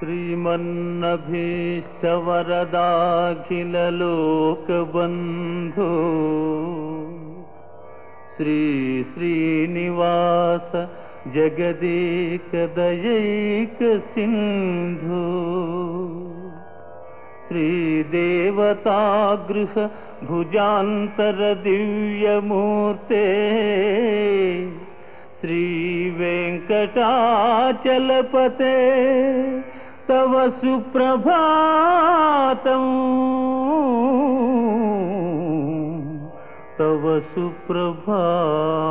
श्रीमन्नभीष्टवरदाखिललोकबन्धो। श्री श्रीनिवास जगदेकदयैकसिन्धो श्रीदेवतागृह भुजान्तरदिव्यमूर्ते। श्रीवेङ्कटाचलपते तव सुप्रभातम्। तव सुप्रभातम्